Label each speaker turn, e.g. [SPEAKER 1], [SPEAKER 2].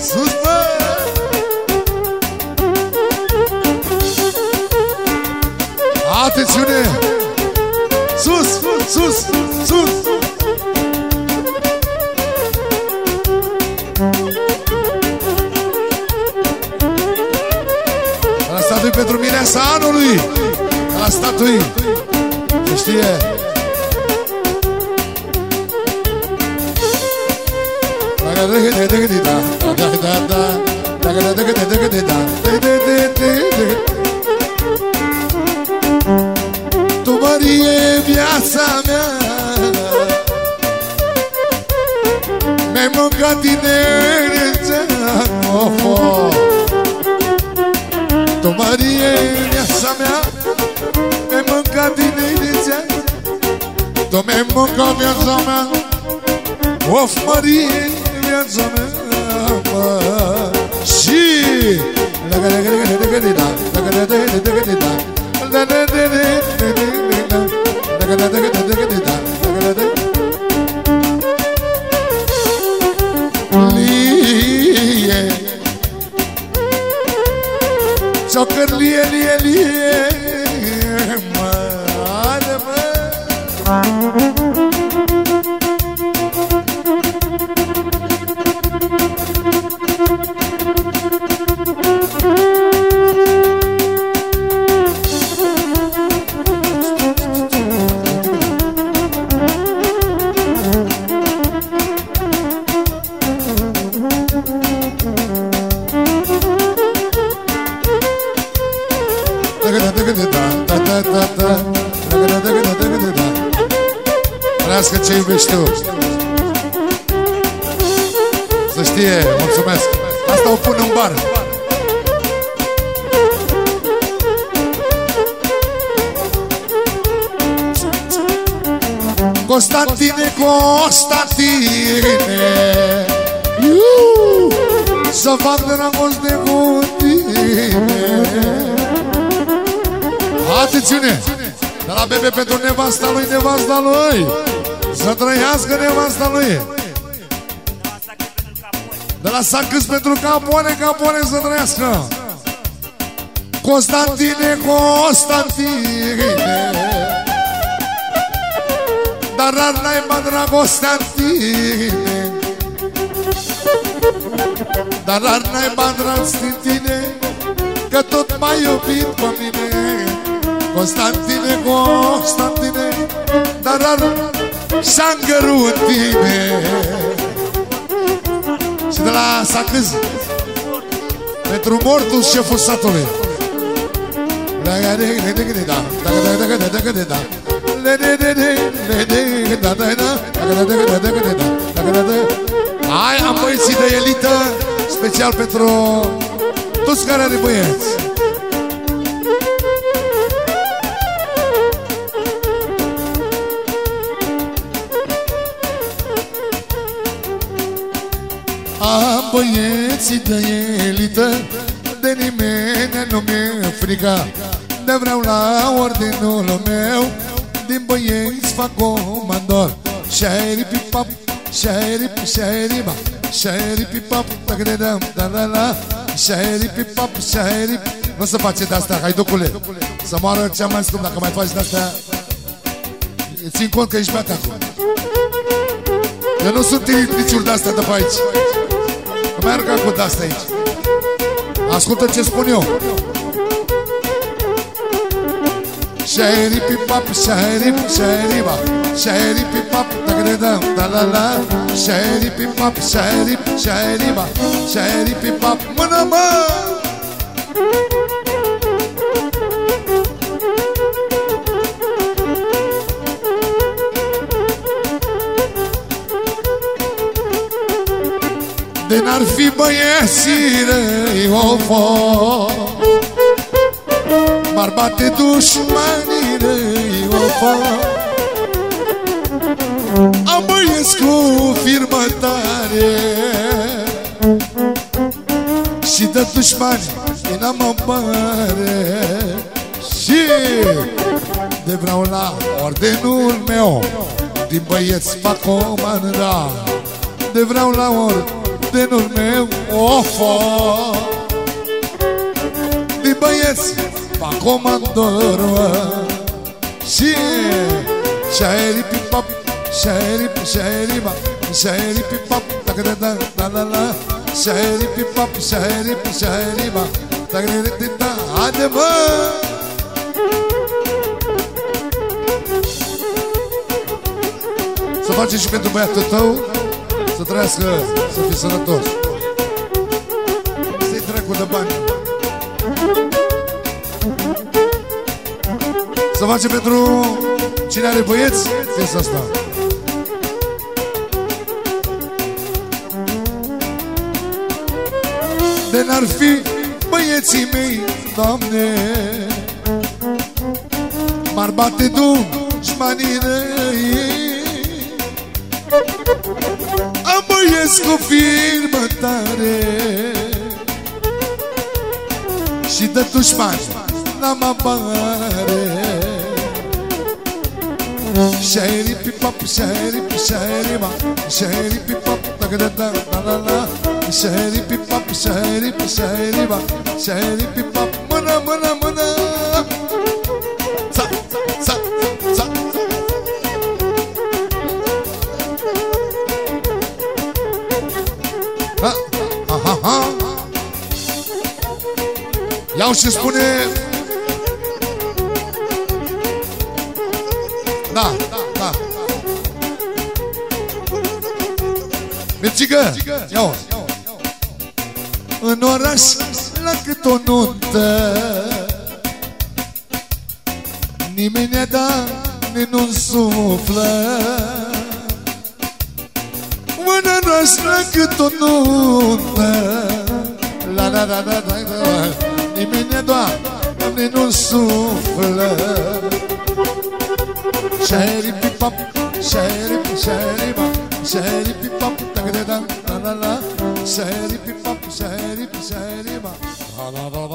[SPEAKER 1] Sus, bă! Atențiune! Sus, sus, sus! La statui pentru mireasa anului! La statui! Se știe! Tu Marie, viața mea Mi-ai mâncat tinerețea of, of. Tu Marie, viața mea Tu mi-ai mâncat viața mea Of, Marie, viața mea mă. Și Lie Ciocăr lie, lie, Trăiască ce iubești tu. Să știe, mulțumesc. Asta o pun în bar Constantine, Constantine. Iu, Să fac dragoste cu tine Atențiune! De la bebe pentru nevasta lui, nevasta lui Să trăiască nevasta lui. De la sacâs pentru capoane, capoane să trăiască. Constantine, Constantine Dar ar naiba dragostea în tine Dar ar naiba dragostea în tine Că tot m-ai iubit pe mine. Constantine, Constantine Dar ar șangărul în tine Și de la Sacâz Pentru mortul șeful satului. Hai, am băieții de elită Special pentru toți care are băieți băieții de elită De nimeni nu mi-e frică. De vreau la ordinul meu Din băieți fac comandor. Shari pipap, shari shari ba Shari pipap, dacă ne dăm, da la la Shari pipap, shari Nu se face de-astea, haiducule Să moară cea mai scump dacă mai faci de-astea Țin cont că ești beat acum. Eu nu sunt niciun de-astea de pe aici Că merg acum de-astea aici. Ascultă ce spun eu. Shari pipap, shari, shari ba. Shari pipap, dacă ne dăm, da la la. Shari pipap, shari, shari ba. Shari pipap, mână mă! N-ar fi băieții răi, of, of M-ar bate dușmanii răi, of, of Am băieți cu firmă tare. Și de dușmani din am mare Și De vreau la ordenul meu Din băieți fac comanda De vreau la ordenul meu Of, Din băieți fac comandor Și Șairi pipap Șairi șairi ma Șairi pipap Tacă da da da da la Șairi pipap Șairi șairi ma Tacă da da da Haide mă Să facem și pentru băiatul tău Să trăiască, să fii sănătos. Să-i trecu de bani. Să facem pentru cine are băieți Piesa asta. De n-ar fi băieții mei, Doamne M-ar bate dușmanii răi Am băieți cu firmă tare Și de dușmani n-am apare Shady pipap, shady shady ma, shady pipap, da da da da da da. Shady pipap, shady shady ma, shady pipap, mâna mâna mâna. Iau și spune. Da, da Mergigă, ia În oraș la cât o nuntă Nimeni ne da, nu suflă În oraș la cât o nuntă La la la la la la Nimeni ne da, nu suflă Shari pipap, shari shari ma, shari pipap, da da da la la, shari pipap, shari shari la la la la la.